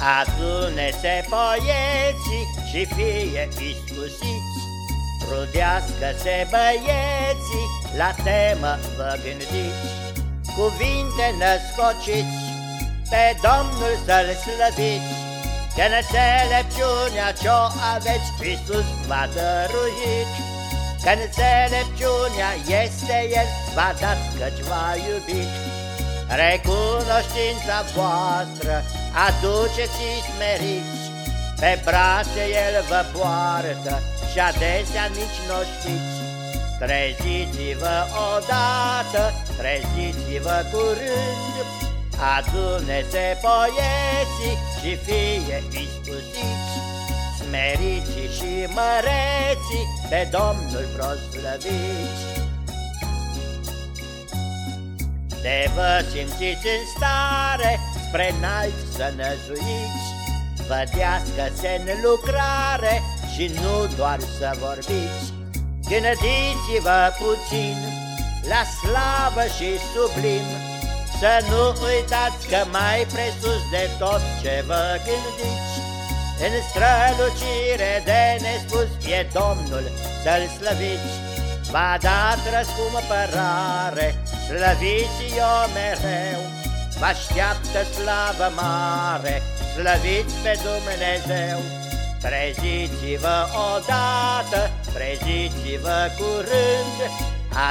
Adune-se poeții și fie iscusiți, Rudească-se băieții, la temă vă gândiți, Cuvinte născociți, pe Domnul să-L slăviți, Că înțelepciunea ce-o aveți, Iisus v-a dăruit, Că înțelepciunea este El, v-a dat căci v-a iubit. Recunoștința voastră aduceți smeriți, Pe brațe El vă poartă și adesea nici nu știți. Treziți-vă odată, treziți-vă curând, Adune-se poeții și fie ispusiți, Smeriți și măreți pe Domnul proslăviți. De vă simțiți în stare spre înalt să năzuiți, Vădească-se în lucrare și nu doar să vorbiți. Gândiți-vă puțin la slavă și sublim, Să nu uitați că mai presus de tot ce vă gândiți, În strălucire de nespus e Domnul să-L slăviți. V-a dat răscumpărare, slăviți-o mereu, Vă așteaptă slavă mare, slăviți pe Dumnezeu. Treziți-vă odată, treziți-vă curând,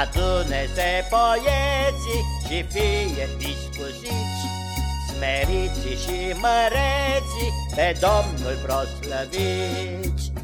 Adune-se poeții și fie iscusiți, Smeriți și măreți pe Domnul proslăviți.